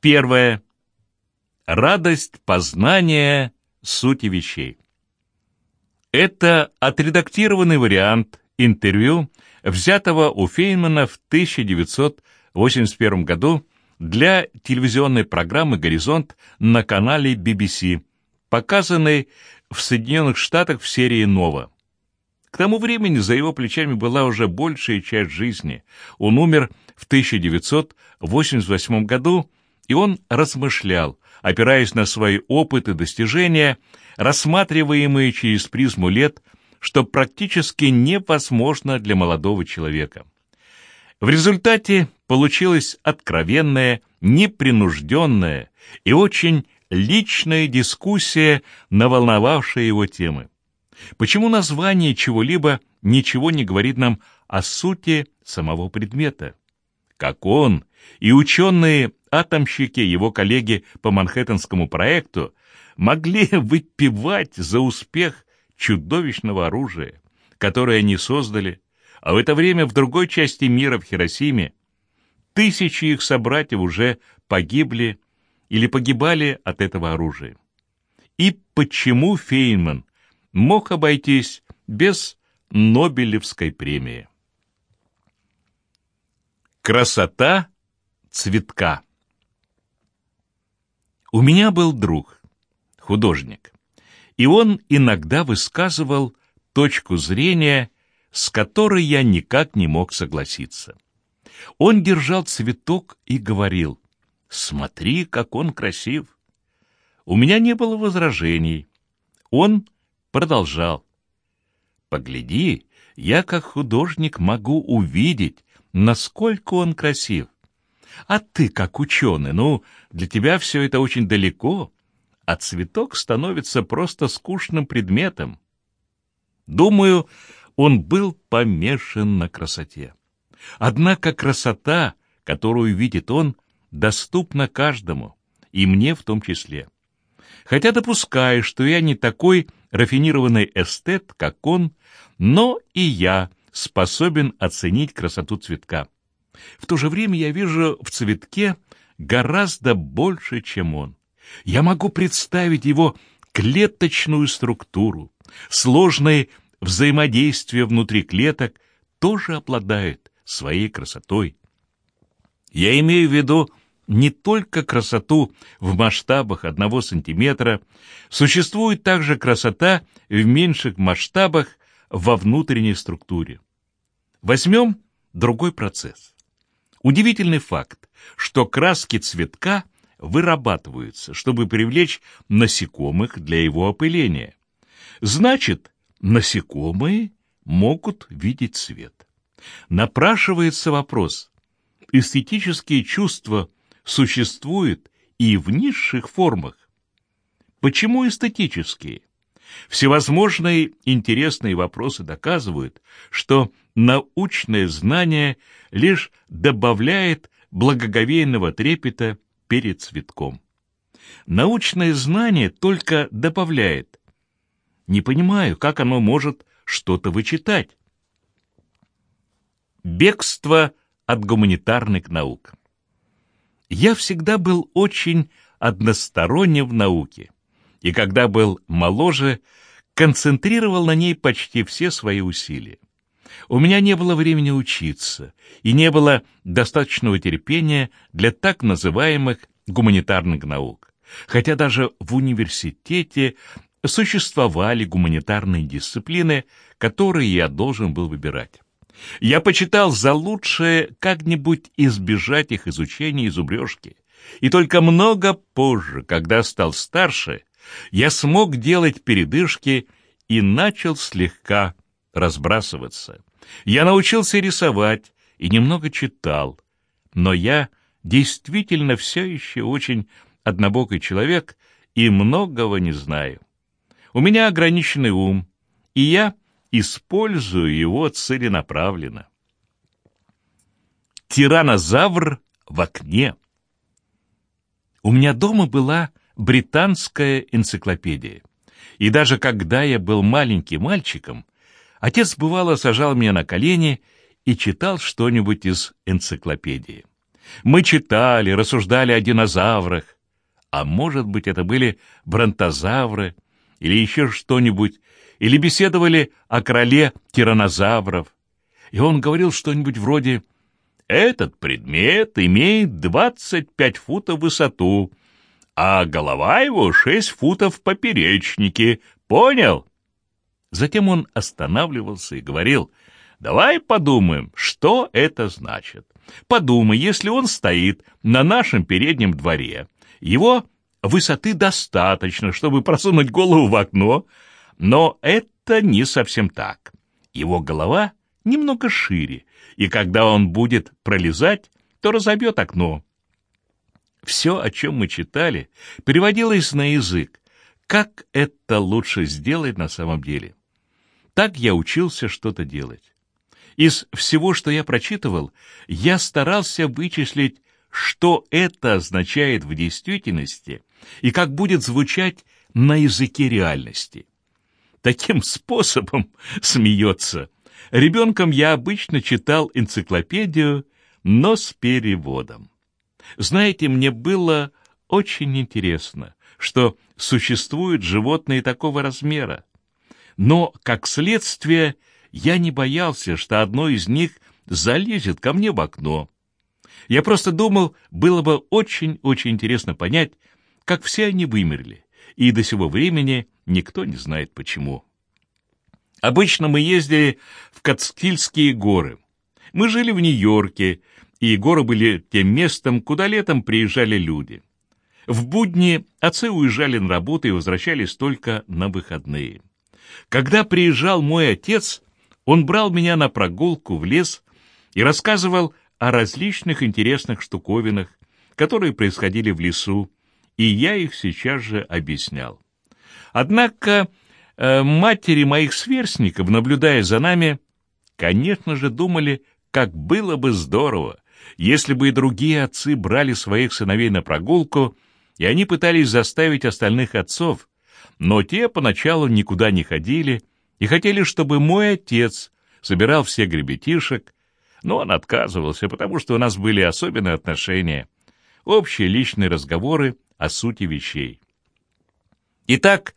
Первое. Радость познания сути вещей. Это отредактированный вариант интервью, взятого у Фейнмана в 1981 году для телевизионной программы «Горизонт» на канале BBC, показанной в Соединенных Штатах в серии «Нова». К тому времени за его плечами была уже большая часть жизни. Он умер в 1988 году, и он размышлял, опираясь на свои опыты и достижения, рассматриваемые через призму лет, что практически невозможно для молодого человека. В результате получилась откровенная, непринужденная и очень личная дискуссия на волновавшие его темы. Почему название чего-либо ничего не говорит нам о сути самого предмета? Как он и ученые-атомщики, его коллеги по Манхэттенскому проекту, могли выпивать за успех чудовищного оружия, которое они создали, а в это время в другой части мира, в Хиросиме, тысячи их собратьев уже погибли или погибали от этого оружия. И почему Фейнман мог обойтись без Нобелевской премии? Красота цветка У меня был друг, художник, и он иногда высказывал точку зрения, с которой я никак не мог согласиться. Он держал цветок и говорил, «Смотри, как он красив!» У меня не было возражений. Он продолжал, «Погляди, я как художник могу увидеть, насколько он красив. А ты, как ученый, ну, для тебя все это очень далеко, а цветок становится просто скучным предметом. Думаю, он был помешан на красоте. Однако красота, которую видит он, доступна каждому, и мне в том числе. Хотя допускаю, что я не такой рафинированный эстет, как он, но и я способен оценить красоту цветка. В то же время я вижу в цветке гораздо больше, чем он. Я могу представить его клеточную структуру, сложные взаимодействия внутри клеток тоже обладают своей красотой. Я имею в виду не только красоту в масштабах одного сантиметра, существует также красота в меньших масштабах во внутренней структуре. Возьмем другой процесс. Удивительный факт, что краски цветка вырабатываются, чтобы привлечь насекомых для его опыления. Значит, насекомые могут видеть цвет. Напрашивается вопрос, эстетические чувства существуют и в низших формах. Почему эстетические? Всевозможные интересные вопросы доказывают, что научное знание лишь добавляет благоговейного трепета перед цветком. Научное знание только добавляет. Не понимаю, как оно может что-то вычитать. Бегство от гуманитарных наук. Я всегда был очень односторонне в науке и когда был моложе, концентрировал на ней почти все свои усилия. У меня не было времени учиться, и не было достаточного терпения для так называемых гуманитарных наук. Хотя даже в университете существовали гуманитарные дисциплины, которые я должен был выбирать. Я почитал за лучшее как-нибудь избежать их изучения и зубрежки. И только много позже, когда стал старше, я смог делать передышки и начал слегка разбрасываться. Я научился рисовать и немного читал, но я действительно все еще очень однобокий человек и многого не знаю. У меня ограниченный ум, и я использую его целенаправленно. Тиранозавр в окне. У меня дома была британская энциклопедия. И даже когда я был маленьким мальчиком, отец бывало сажал меня на колени и читал что-нибудь из энциклопедии. Мы читали, рассуждали о динозаврах. А может быть, это были бронтозавры или еще что-нибудь, или беседовали о короле тиранозавров. И он говорил что-нибудь вроде «Этот предмет имеет 25 футов высоту, а голова его 6 футов в поперечнике. Понял?» Затем он останавливался и говорил «Давай подумаем, что это значит. Подумай, если он стоит на нашем переднем дворе, его высоты достаточно, чтобы просунуть голову в окно, но это не совсем так. Его голова немного шире, и когда он будет пролезать, то разобьет окно. Все, о чем мы читали, переводилось на язык. Как это лучше сделать на самом деле? Так я учился что-то делать. Из всего, что я прочитывал, я старался вычислить, что это означает в действительности и как будет звучать на языке реальности. Таким способом смеется. Ребенком я обычно читал энциклопедию, но с переводом. Знаете, мне было очень интересно, что существуют животные такого размера. Но, как следствие, я не боялся, что одно из них залезет ко мне в окно. Я просто думал, было бы очень-очень интересно понять, как все они вымерли, и до сего времени никто не знает почему. Обычно мы ездили в Кацкильские горы. Мы жили в Нью-Йорке, и горы были тем местом, куда летом приезжали люди. В будни отцы уезжали на работу и возвращались только на выходные. Когда приезжал мой отец, он брал меня на прогулку в лес и рассказывал о различных интересных штуковинах, которые происходили в лесу, и я их сейчас же объяснял. Однако э, матери моих сверстников, наблюдая за нами, конечно же, думали, как было бы здорово, если бы и другие отцы брали своих сыновей на прогулку, и они пытались заставить остальных отцов, но те поначалу никуда не ходили и хотели, чтобы мой отец собирал всех гребетишек, но он отказывался, потому что у нас были особенные отношения, общие личные разговоры о сути вещей. Итак,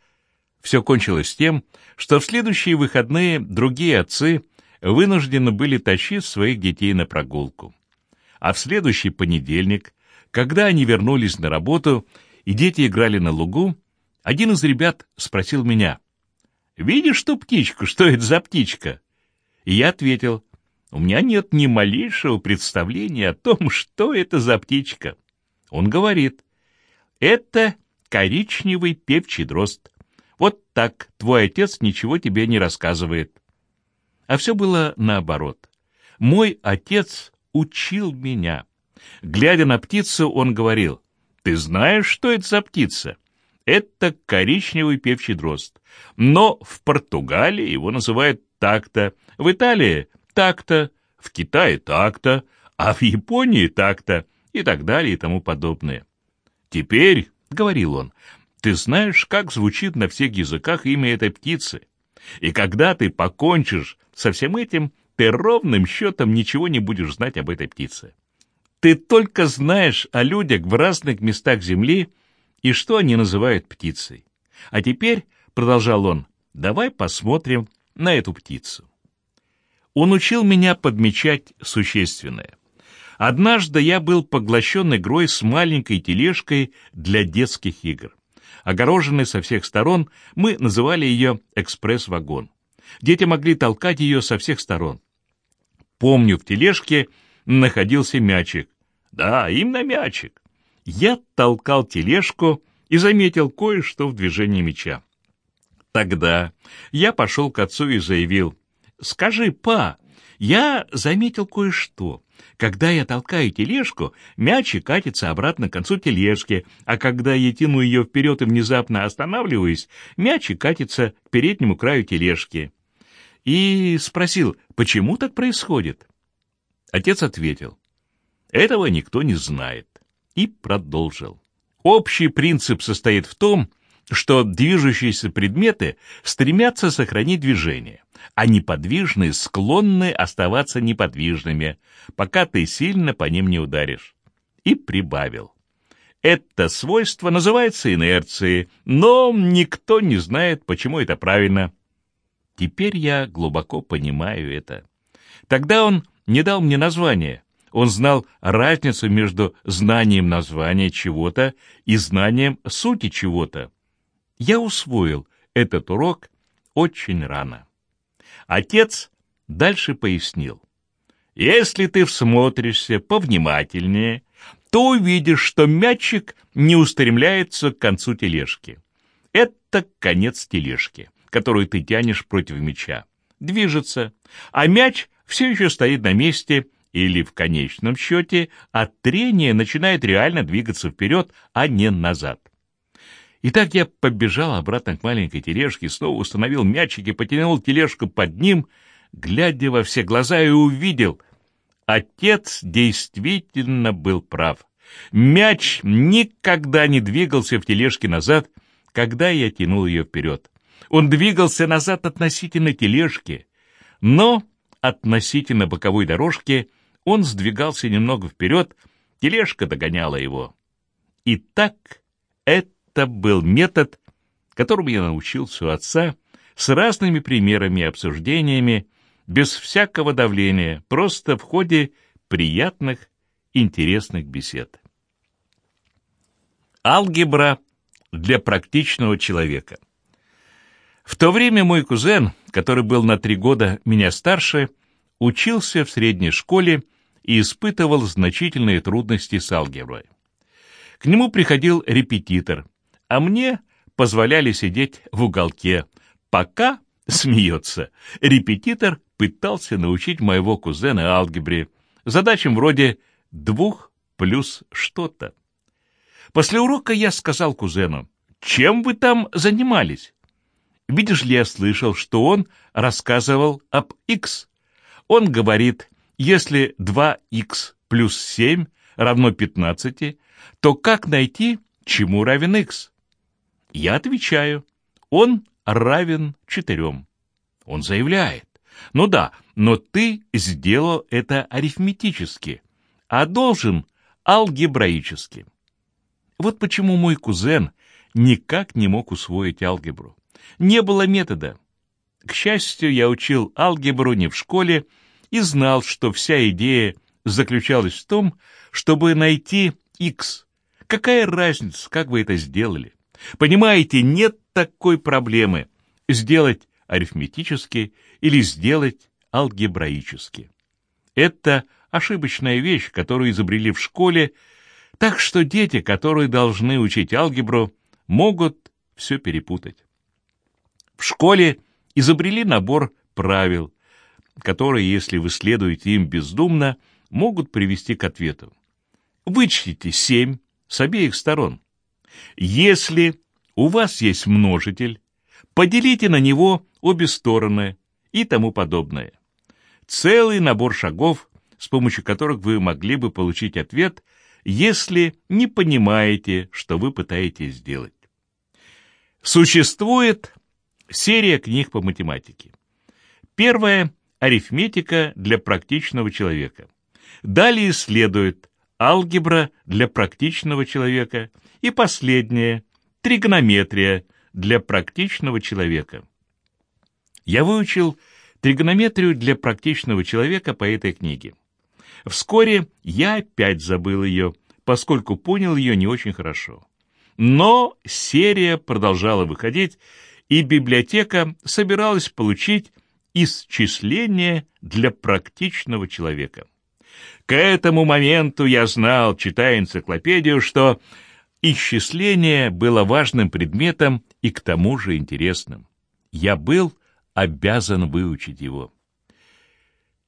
все кончилось тем, что в следующие выходные другие отцы вынуждены были тащить своих детей на прогулку. А в следующий понедельник, когда они вернулись на работу и дети играли на лугу, один из ребят спросил меня, «Видишь ту птичку? Что это за птичка?» И я ответил, «У меня нет ни малейшего представления о том, что это за птичка». Он говорит, «Это коричневый певчий дрозд. Вот так твой отец ничего тебе не рассказывает». А все было наоборот. Мой отец учил меня. Глядя на птицу, он говорил, «Ты знаешь, что это за птица?» Это коричневый певчий дрозд. Но в Португалии его называют так-то, в Италии так-то, в Китае так-то, а в Японии так-то и так далее и тому подобное. Теперь, — говорил он, — ты знаешь, как звучит на всех языках имя этой птицы. И когда ты покончишь со всем этим, ты ровным счетом ничего не будешь знать об этой птице. Ты только знаешь о людях в разных местах Земли и что они называют птицей. А теперь, — продолжал он, — давай посмотрим на эту птицу. Он учил меня подмечать существенное. Однажды я был поглощен игрой с маленькой тележкой для детских игр. Огороженной со всех сторон, мы называли ее «экспресс-вагон». Дети могли толкать ее со всех сторон. Помню, в тележке находился мячик. Да, именно мячик. Я толкал тележку и заметил кое-что в движении мяча. Тогда я пошел к отцу и заявил, «Скажи, па, я заметил кое-что. Когда я толкаю тележку, мячик катится обратно к концу тележки, а когда я тяну ее вперед и внезапно останавливаюсь, мячик катится к переднему краю тележки». И спросил, почему так происходит? Отец ответил, «Этого никто не знает» и продолжил. Общий принцип состоит в том, что движущиеся предметы стремятся сохранить движение, а неподвижные склонны оставаться неподвижными, пока ты сильно по ним не ударишь. и прибавил. Это свойство называется инерцией, но никто не знает, почему это правильно. Теперь я глубоко понимаю это. Тогда он не дал мне название. Он знал разницу между знанием названия чего-то и знанием сути чего-то. Я усвоил этот урок очень рано. Отец дальше пояснил. Если ты всмотришься повнимательнее, то увидишь, что мячик не устремляется к концу тележки. Это конец тележки, которую ты тянешь против мяча. Движется, а мяч все еще стоит на месте или в конечном счете от трения начинает реально двигаться вперед, а не назад. Итак, я побежал обратно к маленькой тележке, снова установил мячик и потянул тележку под ним, глядя во все глаза, и увидел. Отец действительно был прав. Мяч никогда не двигался в тележке назад, когда я тянул ее вперед. Он двигался назад относительно тележки, но относительно боковой дорожки он сдвигался немного вперед, тележка догоняла его. И так это был метод, которому я научился у отца, с разными примерами и обсуждениями, без всякого давления, просто в ходе приятных, интересных бесед. Алгебра для практичного человека. В то время мой кузен, который был на три года меня старше, учился в средней школе и испытывал значительные трудности с алгеброй. К нему приходил репетитор, а мне позволяли сидеть в уголке, пока, смеется, репетитор пытался научить моего кузена алгебре, задачам вроде «двух плюс что-то». После урока я сказал кузену, «Чем вы там занимались?» Видишь ли, я слышал, что он рассказывал об x. Он говорит, если 2х плюс 7 равно 15, то как найти, чему равен x? Я отвечаю, он равен 4. Он заявляет, ну да, но ты сделал это арифметически, а должен алгебраически. Вот почему мой кузен никак не мог усвоить алгебру. Не было метода. К счастью, я учил алгебру не в школе и знал, что вся идея заключалась в том, чтобы найти x. Какая разница, как вы это сделали? Понимаете, нет такой проблемы сделать арифметически или сделать алгебраически. Это ошибочная вещь, которую изобрели в школе, так что дети, которые должны учить алгебру, могут все перепутать. В школе изобрели набор правил, которые, если вы следуете им бездумно, могут привести к ответу. Вычтите семь с обеих сторон. Если у вас есть множитель, поделите на него обе стороны и тому подобное. Целый набор шагов, с помощью которых вы могли бы получить ответ, если не понимаете, что вы пытаетесь сделать. Существует серия книг по математике. Первая – арифметика для практичного человека. Далее следует алгебра для практичного человека и последняя – тригонометрия для практичного человека. Я выучил тригонометрию для практичного человека по этой книге. Вскоре я опять забыл ее, поскольку понял ее не очень хорошо. Но серия продолжала выходить, и библиотека собиралась получить исчисление для практичного человека. К этому моменту я знал, читая энциклопедию, что исчисление было важным предметом и к тому же интересным. Я был обязан выучить его.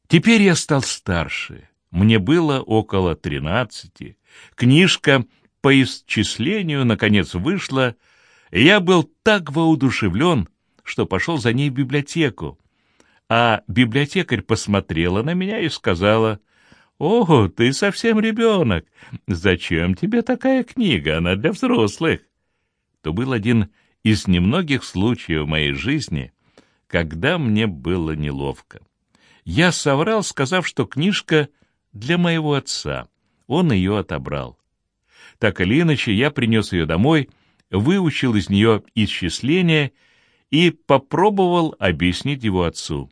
Теперь я стал старше. Мне было около тринадцати. Книжка по исчислению наконец вышла, я был так воодушевлен, что пошел за ней в библиотеку. А библиотекарь посмотрела на меня и сказала, «О, ты совсем ребенок! Зачем тебе такая книга? Она для взрослых!» То был один из немногих случаев в моей жизни, когда мне было неловко. Я соврал, сказав, что книжка для моего отца, он ее отобрал. Так или иначе, я принес ее домой, выучил из нее исчисление и попробовал объяснить его отцу.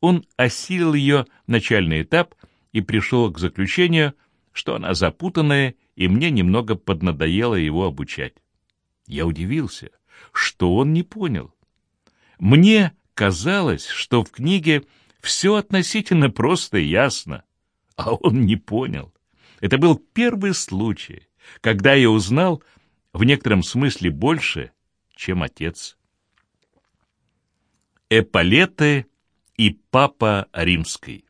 Он осилил ее начальный этап и пришел к заключению, что она запутанная, и мне немного поднадоело его обучать. Я удивился, что он не понял. Мне казалось, что в книге все относительно просто и ясно, а он не понял. Это был первый случай, когда я узнал в некотором смысле больше, чем отец. Эполеты и папа римский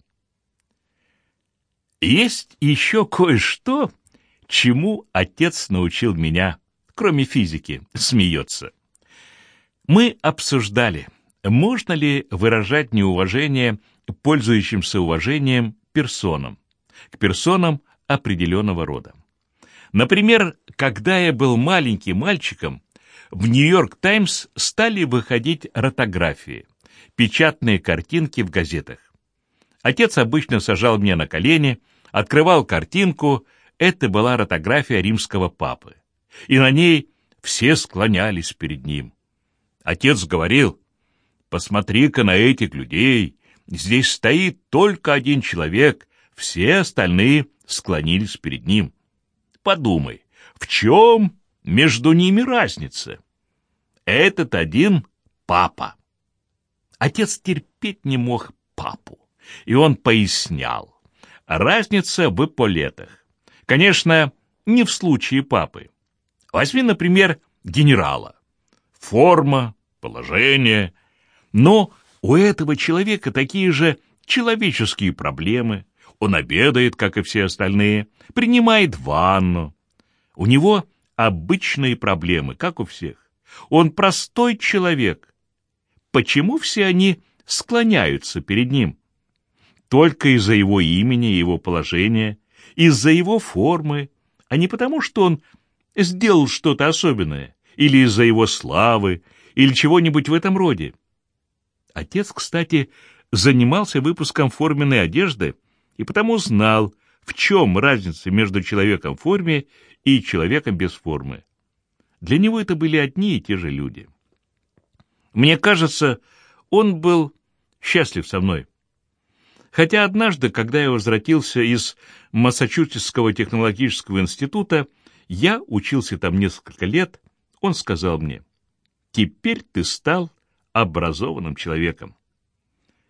Есть еще кое-что, чему отец научил меня, кроме физики, смеется. Мы обсуждали, можно ли выражать неуважение пользующимся уважением персонам, к персонам определенного рода. Например, когда я был маленьким мальчиком, в «Нью-Йорк Таймс» стали выходить ротографии, печатные картинки в газетах. Отец обычно сажал меня на колени, открывал картинку, это была ротография римского папы, и на ней все склонялись перед ним. Отец говорил, «Посмотри-ка на этих людей, здесь стоит только один человек, все остальные склонились перед ним. Подумай, в чем между ними разница? Этот один папа. Отец терпеть не мог папу, и он пояснял. Разница в эполетах. Конечно, не в случае папы. Возьми, например, генерала. Форма, положение. Но у этого человека такие же человеческие проблемы, он обедает, как и все остальные, принимает ванну. У него обычные проблемы, как у всех. Он простой человек. Почему все они склоняются перед ним? Только из-за его имени и его положения, из-за его формы, а не потому, что он сделал что-то особенное, или из-за его славы, или чего-нибудь в этом роде. Отец, кстати, занимался выпуском форменной одежды и потому знал, в чем разница между человеком в форме и человеком без формы. Для него это были одни и те же люди. Мне кажется, он был счастлив со мной. Хотя однажды, когда я возвратился из Массачусетского технологического института, я учился там несколько лет, он сказал мне, «Теперь ты стал образованным человеком».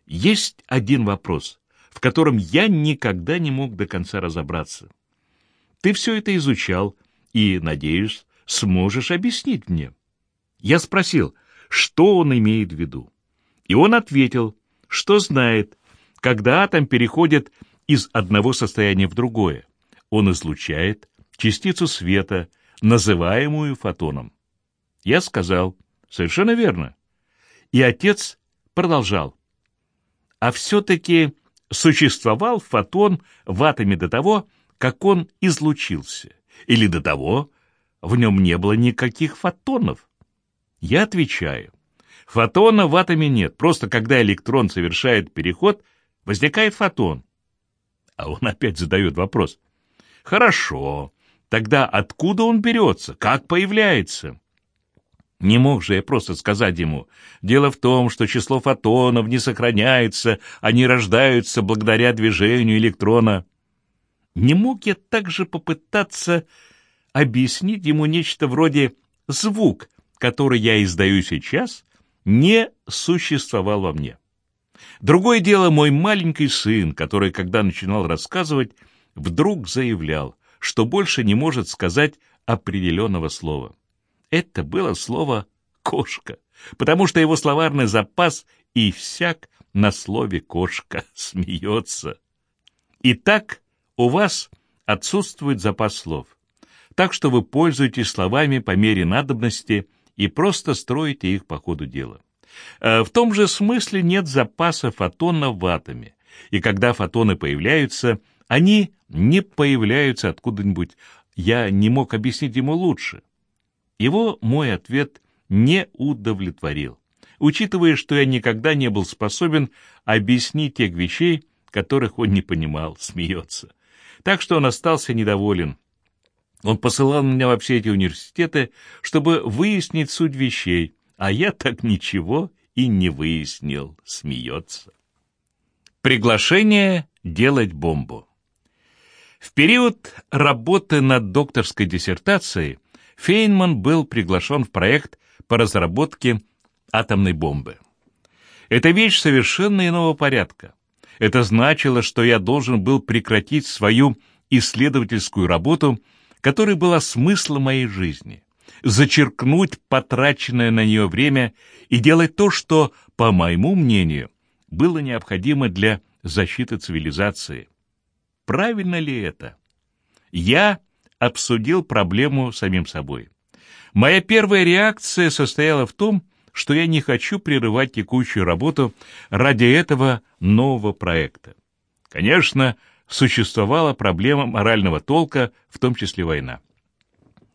Есть один вопрос, в котором я никогда не мог до конца разобраться. Ты все это изучал и, надеюсь, сможешь объяснить мне. Я спросил, что он имеет в виду. И он ответил, что знает, когда атом переходит из одного состояния в другое. Он излучает частицу света, называемую фотоном. Я сказал, совершенно верно. И отец продолжал. А все-таки существовал фотон в атоме до того, как он излучился, или до того, в нем не было никаких фотонов? Я отвечаю, фотона в атоме нет, просто когда электрон совершает переход, возникает фотон. А он опять задает вопрос. Хорошо, тогда откуда он берется, как появляется? Не мог же я просто сказать ему, дело в том, что число фотонов не сохраняется, они рождаются благодаря движению электрона. Не мог я также попытаться объяснить ему нечто вроде «звук», который я издаю сейчас, не существовал во мне. Другое дело мой маленький сын, который, когда начинал рассказывать, вдруг заявлял, что больше не может сказать определенного слова. Это было слово «кошка», потому что его словарный запас и всяк на слове «кошка» смеется. Итак, у вас отсутствует запас слов, так что вы пользуетесь словами по мере надобности и просто строите их по ходу дела. Э, в том же смысле нет запаса фотонов в атоме, и когда фотоны появляются, они не появляются откуда-нибудь. Я не мог объяснить ему лучше. Его мой ответ не удовлетворил, учитывая, что я никогда не был способен объяснить тех вещей, которых он не понимал, смеется. так что он остался недоволен. Он посылал меня во все эти университеты, чтобы выяснить суть вещей, а я так ничего и не выяснил, смеется. Приглашение делать бомбу. В период работы над докторской диссертацией Фейнман был приглашен в проект по разработке атомной бомбы. Это вещь совершенно иного порядка. Это значило, что я должен был прекратить свою исследовательскую работу, которая была смыслом моей жизни, зачеркнуть потраченное на нее время и делать то, что, по моему мнению, было необходимо для защиты цивилизации. Правильно ли это? Я обсудил проблему самим собой. Моя первая реакция состояла в том, что я не хочу прерывать текущую работу ради этого нового проекта. Конечно, существовала проблема морального толка, в том числе война.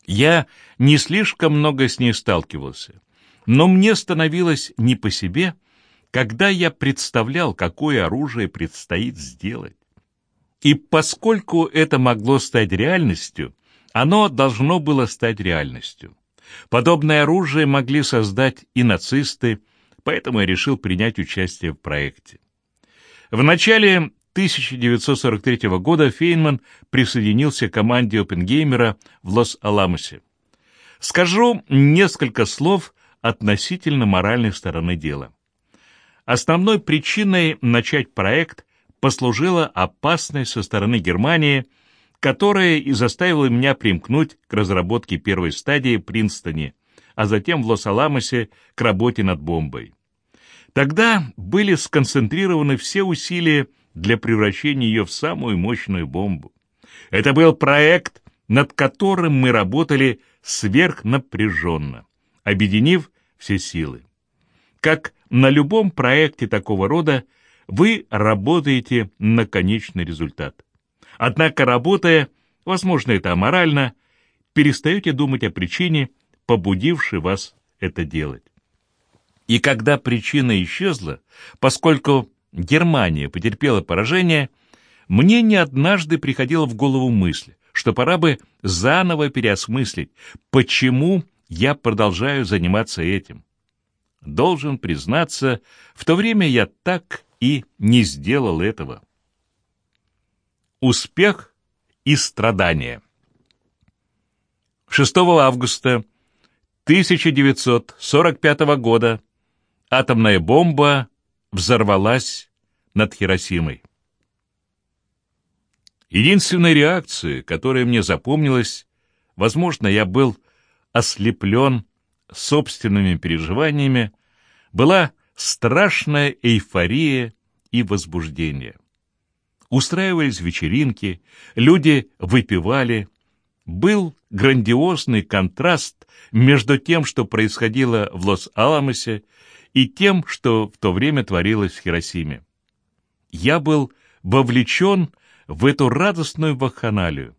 Я не слишком много с ней сталкивался, но мне становилось не по себе, когда я представлял, какое оружие предстоит сделать. И поскольку это могло стать реальностью, оно должно было стать реальностью. Подобное оружие могли создать и нацисты, поэтому я решил принять участие в проекте. В начале 1943 года Фейнман присоединился к команде Опенгеймера в Лос-Аламосе. Скажу несколько слов относительно моральной стороны дела. Основной причиной начать проект послужила опасность со стороны Германии – которая и заставила меня примкнуть к разработке первой стадии Принстоне, а затем в Лос-Аламосе к работе над бомбой. Тогда были сконцентрированы все усилия для превращения ее в самую мощную бомбу. Это был проект, над которым мы работали сверхнапряженно, объединив все силы. Как на любом проекте такого рода, вы работаете на конечный результат. Однако, работая, возможно, это аморально, перестаете думать о причине, побудившей вас это делать. И когда причина исчезла, поскольку Германия потерпела поражение, мне не однажды приходила в голову мысль, что пора бы заново переосмыслить, почему я продолжаю заниматься этим. Должен признаться, в то время я так и не сделал этого. Успех и страдания. 6 августа 1945 года атомная бомба взорвалась над Хиросимой. Единственной реакцией, которая мне запомнилась, возможно, я был ослеплен собственными переживаниями, была страшная эйфория и возбуждение. Устраивались вечеринки, люди выпивали. Был грандиозный контраст между тем, что происходило в Лос-Аламосе, и тем, что в то время творилось в Хиросиме. Я был вовлечен в эту радостную вакханалию.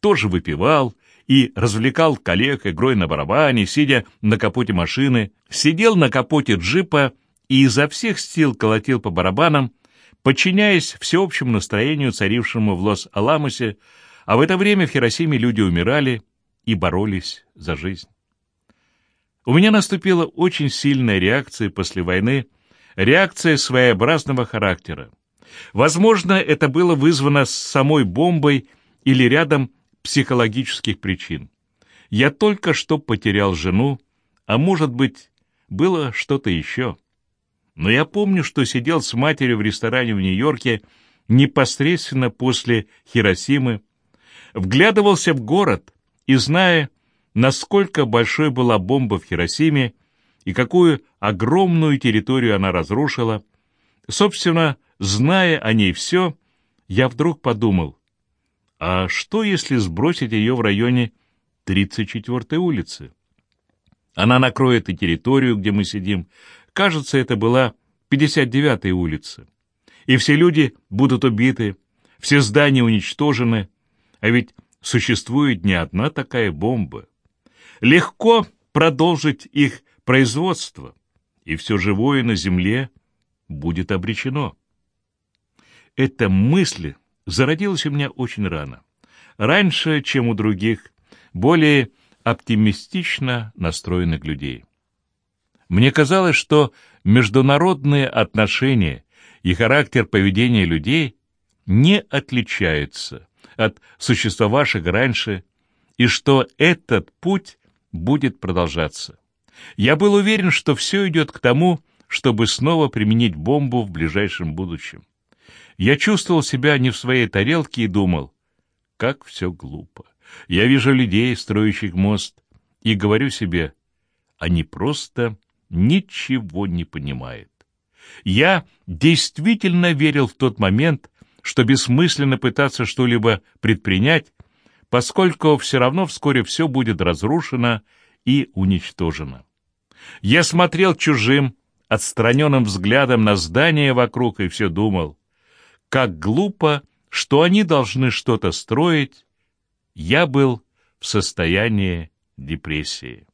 Тоже выпивал и развлекал коллег игрой на барабане, сидя на капоте машины, сидел на капоте джипа и изо всех сил колотил по барабанам, подчиняясь всеобщему настроению, царившему в Лос-Аламосе, а в это время в Хиросиме люди умирали и боролись за жизнь. У меня наступила очень сильная реакция после войны, реакция своеобразного характера. Возможно, это было вызвано самой бомбой или рядом психологических причин. Я только что потерял жену, а может быть, было что-то еще но я помню, что сидел с матерью в ресторане в Нью-Йорке непосредственно после Хиросимы, вглядывался в город и, зная, насколько большой была бомба в Хиросиме и какую огромную территорию она разрушила, собственно, зная о ней все, я вдруг подумал, а что, если сбросить ее в районе 34-й улицы? Она накроет и территорию, где мы сидим, Кажется, это была 59-я улица. И все люди будут убиты, все здания уничтожены, а ведь существует не одна такая бомба. Легко продолжить их производство, и все живое на земле будет обречено. Эта мысль зародилась у меня очень рано. Раньше, чем у других, более оптимистично настроенных людей. Мне казалось, что международные отношения и характер поведения людей не отличаются от существовавших раньше, и что этот путь будет продолжаться. Я был уверен, что все идет к тому, чтобы снова применить бомбу в ближайшем будущем. Я чувствовал себя не в своей тарелке и думал, как все глупо. Я вижу людей, строящих мост, и говорю себе, они просто ничего не понимают. Я действительно верил в тот момент, что бессмысленно пытаться что-либо предпринять, поскольку все равно вскоре все будет разрушено и уничтожено. Я смотрел чужим, отстраненным взглядом на здания вокруг и все думал, как глупо, что они должны что-то строить. Я был в состоянии депрессии.